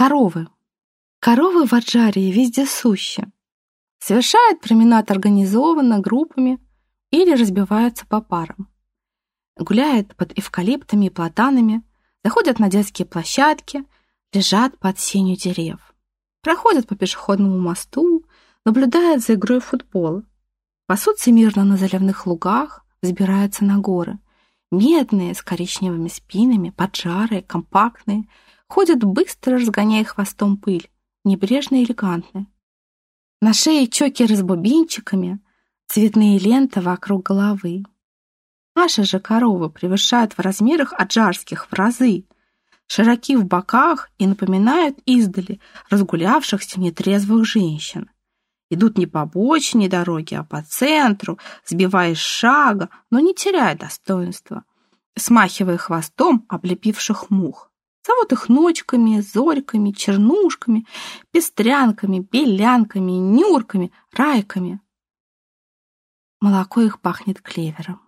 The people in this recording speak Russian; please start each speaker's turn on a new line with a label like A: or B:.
A: Коровы. Коровы в Аджарии вездесущи. Совершают променад организованно группами или разбиваются по парам. Гуляют под эвкалиптами и платанами, заходят на детские площадки, лежат под сенью деревьев. Проходят по пешеходному мосту, наблюдают за игрой в футбол. Пасутся мирно на заливных лугах, взбираются на горы. Медные, с коричневыми спинами, поджарые, компактные, ходят быстро, разгоняя хвостом пыль, небрежно и элегантны. На шее чокеры с бубенчиками, цветные ленты вокруг головы. Наши же коровы превышают в размерах аджарских в разы, широки в боках и напоминают издали разгулявшихся нетрезвых женщин. Идут не по обочине дороги, а по центру, сбивая шага, но не теряя достоинства, смахивая хвостом облепивших мух. Зовут их ночками, зорьками, чернушками, пестрянками, белянками, нюрками, райками. Молоко их пахнет клевером.